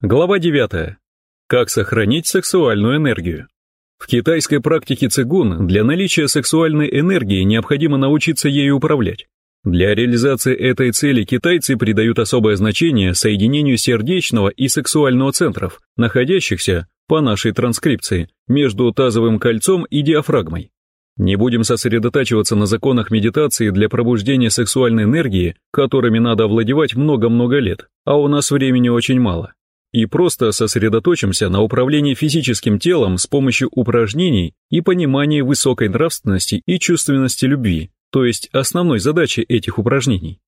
Глава 9. Как сохранить сексуальную энергию? В китайской практике цигун для наличия сексуальной энергии необходимо научиться ею управлять. Для реализации этой цели китайцы придают особое значение соединению сердечного и сексуального центров, находящихся, по нашей транскрипции, между тазовым кольцом и диафрагмой. Не будем сосредотачиваться на законах медитации для пробуждения сексуальной энергии, которыми надо овладевать много-много лет, а у нас времени очень мало и просто сосредоточимся на управлении физическим телом с помощью упражнений и понимания высокой нравственности и чувственности любви, то есть основной задачи этих упражнений.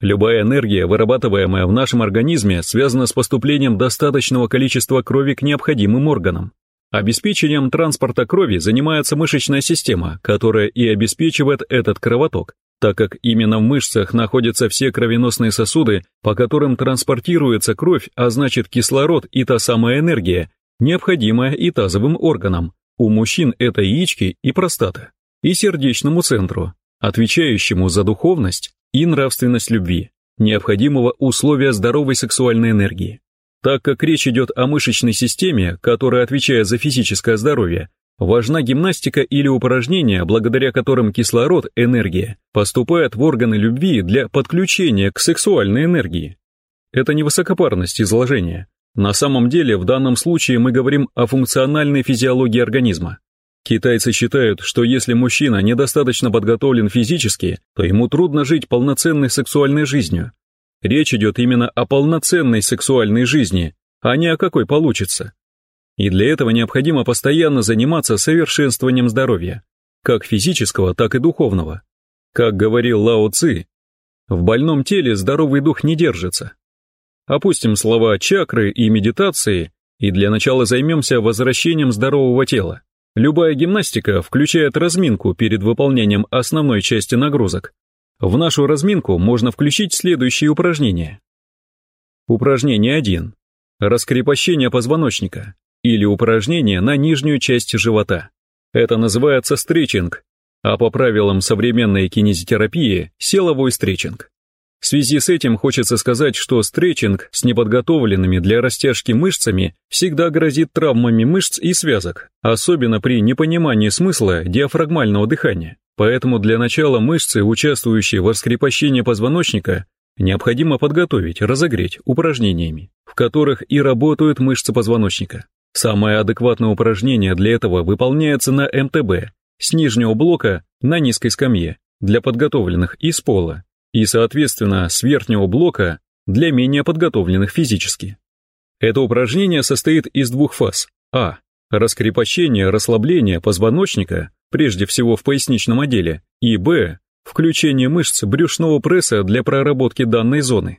Любая энергия, вырабатываемая в нашем организме, связана с поступлением достаточного количества крови к необходимым органам. Обеспечением транспорта крови занимается мышечная система, которая и обеспечивает этот кровоток, так как именно в мышцах находятся все кровеносные сосуды, по которым транспортируется кровь, а значит кислород и та самая энергия, необходимая и тазовым органам. У мужчин это яички и простата, и сердечному центру, отвечающему за духовность и нравственность любви, необходимого условия здоровой сексуальной энергии. Так как речь идет о мышечной системе, которая отвечает за физическое здоровье, Важна гимнастика или упражнения, благодаря которым кислород, энергия, поступает в органы любви для подключения к сексуальной энергии. Это не высокопарность изложения. На самом деле, в данном случае мы говорим о функциональной физиологии организма. Китайцы считают, что если мужчина недостаточно подготовлен физически, то ему трудно жить полноценной сексуальной жизнью. Речь идет именно о полноценной сексуальной жизни, а не о какой получится. И для этого необходимо постоянно заниматься совершенствованием здоровья, как физического, так и духовного. Как говорил Лао Ци, в больном теле здоровый дух не держится. Опустим слова чакры и медитации и для начала займемся возвращением здорового тела. Любая гимнастика включает разминку перед выполнением основной части нагрузок. В нашу разминку можно включить следующие упражнения. Упражнение 1. Раскрепощение позвоночника или упражнение на нижнюю часть живота. Это называется стретчинг, а по правилам современной кинезитерапии – силовой стретчинг. В связи с этим хочется сказать, что стретчинг с неподготовленными для растяжки мышцами всегда грозит травмами мышц и связок, особенно при непонимании смысла диафрагмального дыхания. Поэтому для начала мышцы, участвующие в раскрепощении позвоночника, необходимо подготовить, разогреть упражнениями, в которых и работают мышцы позвоночника. Самое адекватное упражнение для этого выполняется на МТБ, с нижнего блока на низкой скамье, для подготовленных из пола, и, соответственно, с верхнего блока для менее подготовленных физически. Это упражнение состоит из двух фаз. А. Раскрепощение, расслабление позвоночника, прежде всего в поясничном отделе, и Б. Включение мышц брюшного пресса для проработки данной зоны.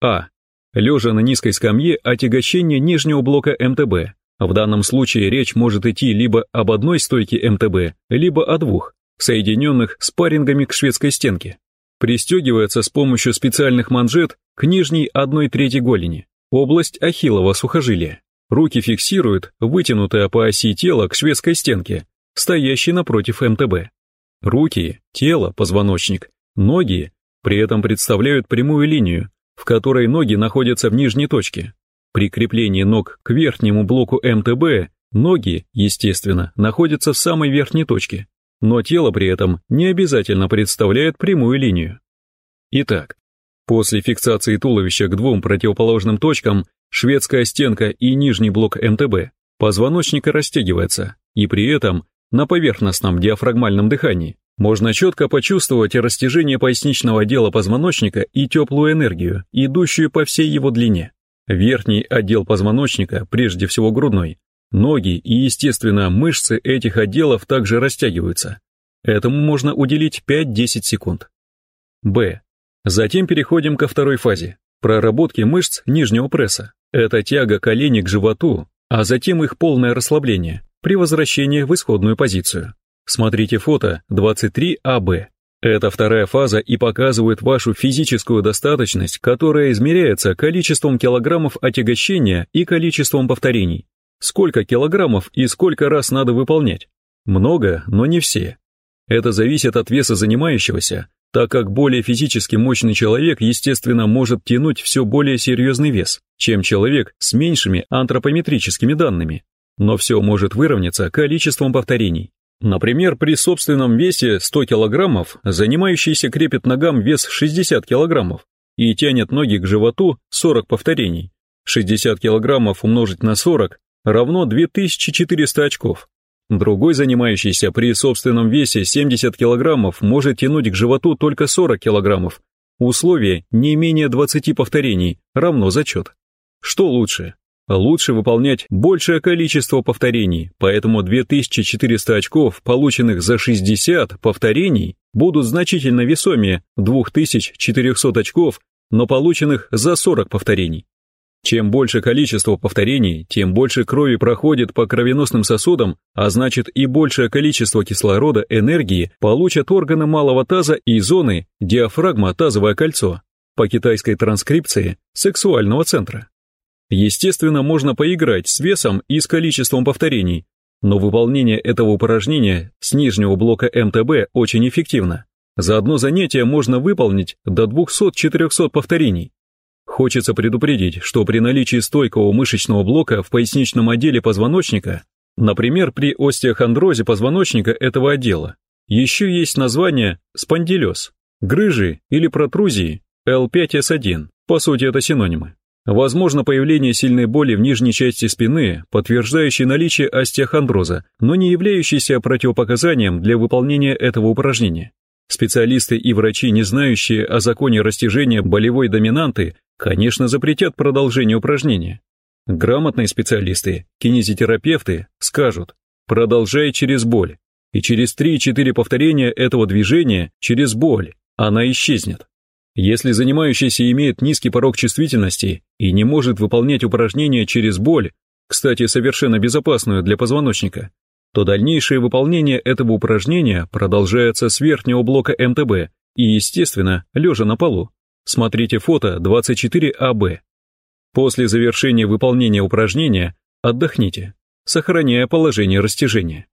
А. Лежа на низкой скамье отягощение нижнего блока МТБ, в данном случае речь может идти либо об одной стойке МТБ, либо о двух, соединенных спаррингами к шведской стенке. Пристегивается с помощью специальных манжет к нижней одной трети голени, область ахиллова сухожилия. Руки фиксируют, вытянутая по оси тела к шведской стенке, стоящей напротив МТБ. Руки, тело, позвоночник, ноги при этом представляют прямую линию, в которой ноги находятся в нижней точке, при креплении ног к верхнему блоку МТБ ноги, естественно, находятся в самой верхней точке, но тело при этом не обязательно представляет прямую линию. Итак, после фиксации туловища к двум противоположным точкам, шведская стенка и нижний блок МТБ, позвоночник растягивается, и при этом на поверхностном диафрагмальном дыхании можно четко почувствовать растяжение поясничного отдела позвоночника и теплую энергию, идущую по всей его длине. Верхний отдел позвоночника, прежде всего грудной, ноги и, естественно, мышцы этих отделов также растягиваются. Этому можно уделить 5-10 секунд. Б. Затем переходим ко второй фазе – проработки мышц нижнего пресса. Это тяга коленей к животу, а затем их полное расслабление при возвращении в исходную позицию. Смотрите фото 23АБ. Это вторая фаза и показывает вашу физическую достаточность, которая измеряется количеством килограммов отягощения и количеством повторений. Сколько килограммов и сколько раз надо выполнять? Много, но не все. Это зависит от веса занимающегося, так как более физически мощный человек, естественно, может тянуть все более серьезный вес, чем человек с меньшими антропометрическими данными. Но все может выровняться количеством повторений. Например, при собственном весе 100 кг занимающийся крепит ногам вес 60 кг и тянет ноги к животу 40 повторений. 60 кг умножить на 40 равно 2400 очков. Другой занимающийся при собственном весе 70 кг может тянуть к животу только 40 кг. Условие не менее 20 повторений равно зачет. Что лучше? Лучше выполнять большее количество повторений, поэтому 2400 очков, полученных за 60 повторений, будут значительно весомее 2400 очков, но полученных за 40 повторений. Чем больше количество повторений, тем больше крови проходит по кровеносным сосудам, а значит и большее количество кислорода, энергии получат органы малого таза и зоны диафрагма-тазовое кольцо, по китайской транскрипции сексуального центра. Естественно, можно поиграть с весом и с количеством повторений, но выполнение этого упражнения с нижнего блока МТБ очень эффективно. За одно занятие можно выполнить до 200-400 повторений. Хочется предупредить, что при наличии стойкого мышечного блока в поясничном отделе позвоночника, например, при остеохондрозе позвоночника этого отдела, еще есть название спондилез, грыжи или протрузии L5S1, по сути это синонимы. Возможно появление сильной боли в нижней части спины, подтверждающей наличие остеохондроза, но не являющейся противопоказанием для выполнения этого упражнения. Специалисты и врачи, не знающие о законе растяжения болевой доминанты, конечно, запретят продолжение упражнения. Грамотные специалисты, кинезитерапевты скажут «продолжай через боль», и через 3-4 повторения этого движения через боль она исчезнет. Если занимающийся имеет низкий порог чувствительности и не может выполнять упражнения через боль, кстати, совершенно безопасную для позвоночника, то дальнейшее выполнение этого упражнения продолжается с верхнего блока МТБ и, естественно, лежа на полу. Смотрите фото 24АБ. После завершения выполнения упражнения отдохните, сохраняя положение растяжения.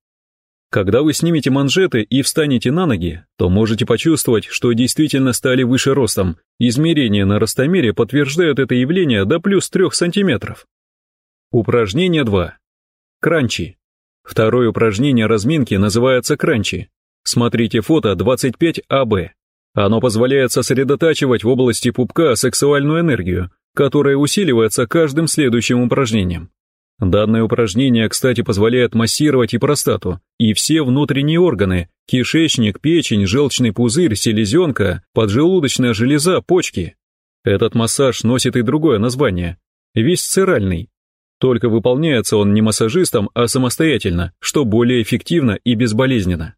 Когда вы снимете манжеты и встанете на ноги, то можете почувствовать, что действительно стали выше ростом. Измерения на ростомере подтверждают это явление до плюс 3 см. Упражнение 2. Кранчи. Второе упражнение разминки называется кранчи. Смотрите фото 25АБ. Оно позволяет сосредотачивать в области пупка сексуальную энергию, которая усиливается каждым следующим упражнением. Данное упражнение, кстати, позволяет массировать и простату, и все внутренние органы – кишечник, печень, желчный пузырь, селезенка, поджелудочная железа, почки. Этот массаж носит и другое название – висцеральный, только выполняется он не массажистом, а самостоятельно, что более эффективно и безболезненно.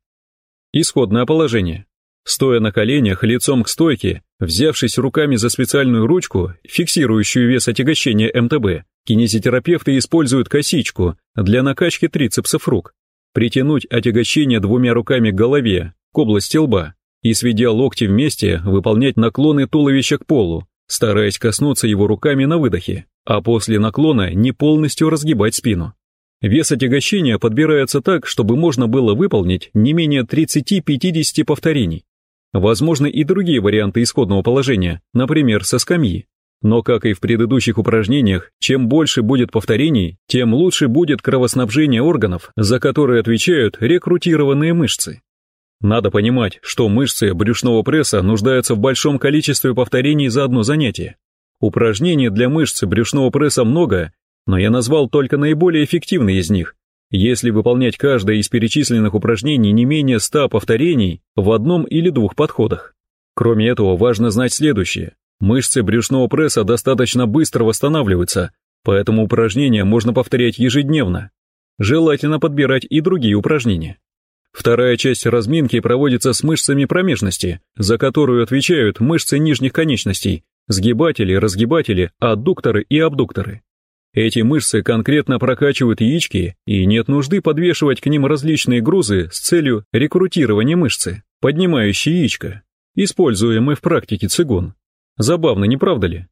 Исходное положение. Стоя на коленях лицом к стойке, взявшись руками за специальную ручку, фиксирующую вес отягощения МТБ, кинезитерапевты используют косичку для накачки трицепсов рук. Притянуть отягощение двумя руками к голове, к области лба, и, сведя локти вместе, выполнять наклоны туловища к полу, стараясь коснуться его руками на выдохе а после наклона не полностью разгибать спину. Вес отягощения подбирается так, чтобы можно было выполнить не менее 30-50 повторений. Возможны и другие варианты исходного положения, например, со скамьи. Но, как и в предыдущих упражнениях, чем больше будет повторений, тем лучше будет кровоснабжение органов, за которые отвечают рекрутированные мышцы. Надо понимать, что мышцы брюшного пресса нуждаются в большом количестве повторений за одно занятие, Упражнений для мышц брюшного пресса много, но я назвал только наиболее эффективные из них. Если выполнять каждое из перечисленных упражнений не менее 100 повторений в одном или двух подходах. Кроме этого, важно знать следующее. Мышцы брюшного пресса достаточно быстро восстанавливаются, поэтому упражнения можно повторять ежедневно. Желательно подбирать и другие упражнения. Вторая часть разминки проводится с мышцами промежности, за которую отвечают мышцы нижних конечностей, сгибатели, разгибатели, аддукторы и абдукторы. Эти мышцы конкретно прокачивают яички, и нет нужды подвешивать к ним различные грузы с целью рекрутирования мышцы, поднимающей яичко, используемой в практике цигун. Забавно, не правда ли?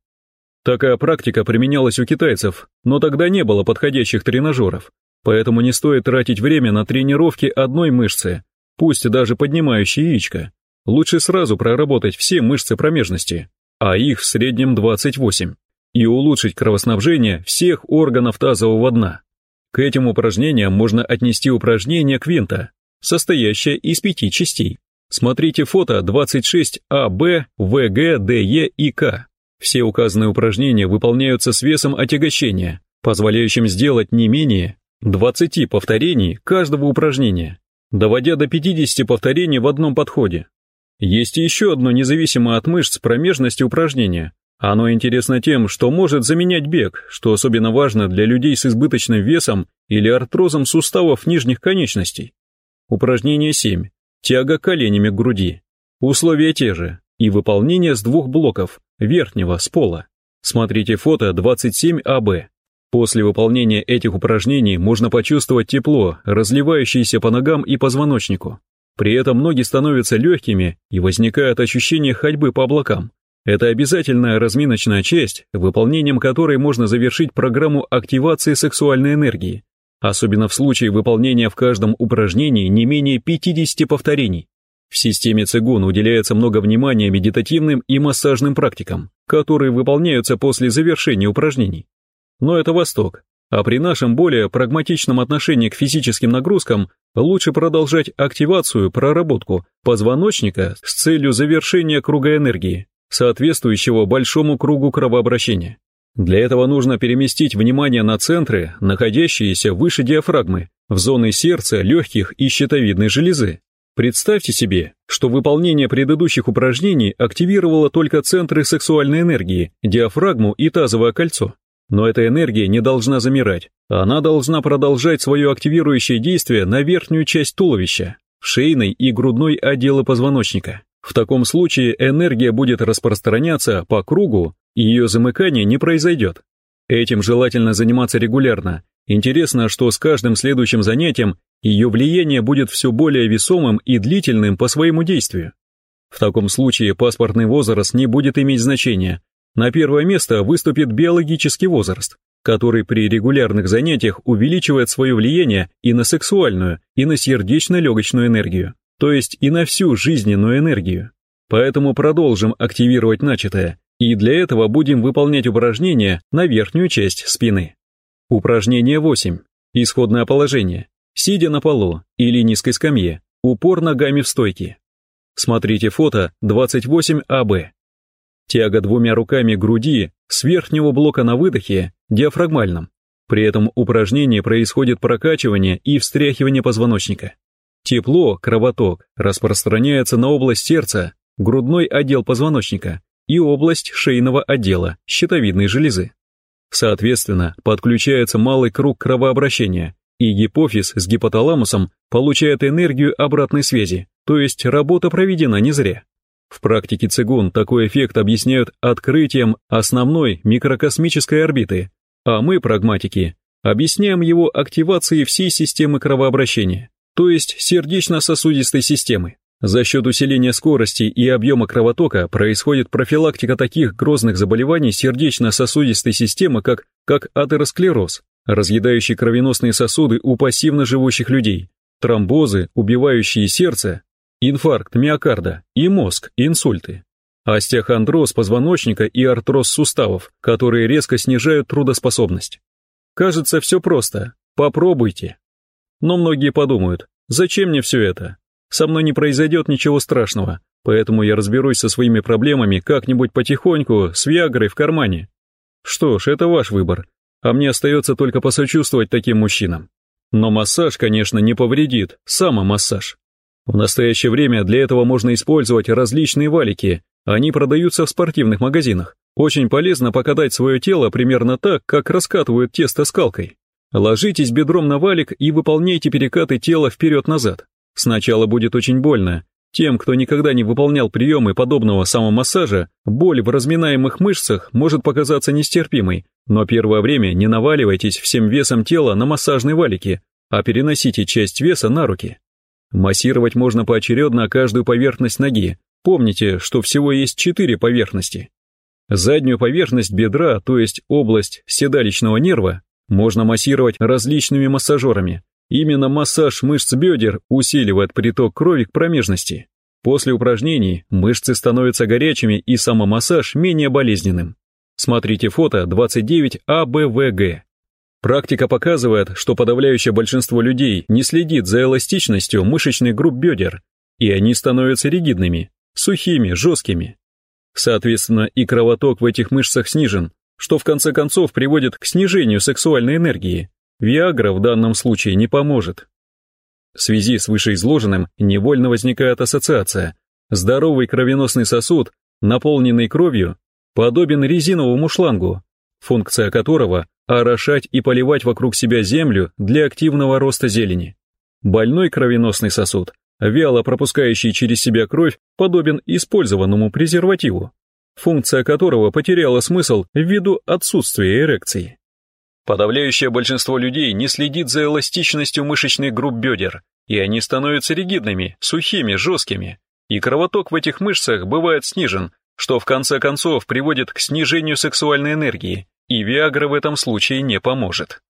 Такая практика применялась у китайцев, но тогда не было подходящих тренажеров, поэтому не стоит тратить время на тренировки одной мышцы, пусть даже поднимающие яичко, лучше сразу проработать все мышцы промежности, а их в среднем 28, и улучшить кровоснабжение всех органов тазового дна. К этим упражнениям можно отнести упражнение квинта, состоящее из пяти частей. Смотрите фото 26АБ, ВГ, ДЕ и К. Все указанные упражнения выполняются с весом отягощения, позволяющим сделать не менее 20 повторений каждого упражнения, доводя до 50 повторений в одном подходе. Есть еще одно независимое от мышц промежности упражнение. Оно интересно тем, что может заменять бег, что особенно важно для людей с избыточным весом или артрозом суставов нижних конечностей. Упражнение 7. Тяга коленями к груди. Условия те же, и выполнение с двух блоков, верхнего, с пола. Смотрите фото 27АБ. После выполнения этих упражнений можно почувствовать тепло, разливающееся по ногам и позвоночнику. При этом ноги становятся легкими и возникает ощущение ходьбы по облакам. Это обязательная разминочная часть, выполнением которой можно завершить программу активации сексуальной энергии, особенно в случае выполнения в каждом упражнении не менее 50 повторений. В системе цигун уделяется много внимания медитативным и массажным практикам, которые выполняются после завершения упражнений. Но это Восток, а при нашем более прагматичном отношении к физическим нагрузкам лучше продолжать активацию, проработку позвоночника с целью завершения круга энергии, соответствующего большому кругу кровообращения. Для этого нужно переместить внимание на центры, находящиеся выше диафрагмы, в зоны сердца, легких и щитовидной железы. Представьте себе, что выполнение предыдущих упражнений активировало только центры сексуальной энергии, диафрагму и тазовое кольцо. Но эта энергия не должна замирать. Она должна продолжать свое активирующее действие на верхнюю часть туловища, шейной и грудной отделы позвоночника. В таком случае энергия будет распространяться по кругу, и ее замыкание не произойдет. Этим желательно заниматься регулярно. Интересно, что с каждым следующим занятием ее влияние будет все более весомым и длительным по своему действию. В таком случае паспортный возраст не будет иметь значения, на первое место выступит биологический возраст, который при регулярных занятиях увеличивает свое влияние и на сексуальную, и на сердечно-легочную энергию, то есть и на всю жизненную энергию. Поэтому продолжим активировать начатое, и для этого будем выполнять упражнения на верхнюю часть спины. Упражнение 8. Исходное положение. Сидя на полу или низкой скамье, упор ногами в стойке. Смотрите фото 28АБ. Тяга двумя руками груди с верхнего блока на выдохе, диафрагмальном. При этом упражнении происходит прокачивание и встряхивание позвоночника. Тепло, кровоток, распространяется на область сердца, грудной отдел позвоночника и область шейного отдела, щитовидной железы. Соответственно, подключается малый круг кровообращения, и гипофиз с гипоталамусом получает энергию обратной связи, то есть работа проведена не зря. В практике цигун такой эффект объясняют открытием основной микрокосмической орбиты, а мы, прагматики, объясняем его активацией всей системы кровообращения, то есть сердечно-сосудистой системы. За счет усиления скорости и объема кровотока происходит профилактика таких грозных заболеваний сердечно-сосудистой системы, как, как атеросклероз, разъедающий кровеносные сосуды у пассивно живущих людей, тромбозы, убивающие сердце, инфаркт миокарда и мозг, инсульты, остеохондроз позвоночника и артроз суставов, которые резко снижают трудоспособность. Кажется, все просто. Попробуйте. Но многие подумают, зачем мне все это? Со мной не произойдет ничего страшного, поэтому я разберусь со своими проблемами как-нибудь потихоньку, с Виагрой в кармане. Что ж, это ваш выбор, а мне остается только посочувствовать таким мужчинам. Но массаж, конечно, не повредит, самомассаж. В настоящее время для этого можно использовать различные валики, они продаются в спортивных магазинах. Очень полезно покатать свое тело примерно так, как раскатывают тесто скалкой. Ложитесь бедром на валик и выполняйте перекаты тела вперед-назад. Сначала будет очень больно. Тем, кто никогда не выполнял приемы подобного самомассажа, боль в разминаемых мышцах может показаться нестерпимой, но первое время не наваливайтесь всем весом тела на массажные валики, а переносите часть веса на руки. Массировать можно поочередно каждую поверхность ноги. Помните, что всего есть четыре поверхности. Заднюю поверхность бедра, то есть область седалищного нерва, можно массировать различными массажерами. Именно массаж мышц бедер усиливает приток крови к промежности. После упражнений мышцы становятся горячими и самомассаж менее болезненным. Смотрите фото 29АБВГ. Практика показывает, что подавляющее большинство людей не следит за эластичностью мышечных групп бедер, и они становятся ригидными, сухими, жесткими. Соответственно, и кровоток в этих мышцах снижен, что в конце концов приводит к снижению сексуальной энергии. Виагра в данном случае не поможет. В связи с вышеизложенным невольно возникает ассоциация. Здоровый кровеносный сосуд, наполненный кровью, подобен резиновому шлангу, функция которого – орошать и поливать вокруг себя землю для активного роста зелени. Больной кровеносный сосуд, вяло пропускающий через себя кровь, подобен использованному презервативу, функция которого потеряла смысл ввиду отсутствия эрекции. Подавляющее большинство людей не следит за эластичностью мышечных групп бедер, и они становятся ригидными, сухими, жесткими, и кровоток в этих мышцах бывает снижен, что в конце концов приводит к снижению сексуальной энергии, и Виагра в этом случае не поможет.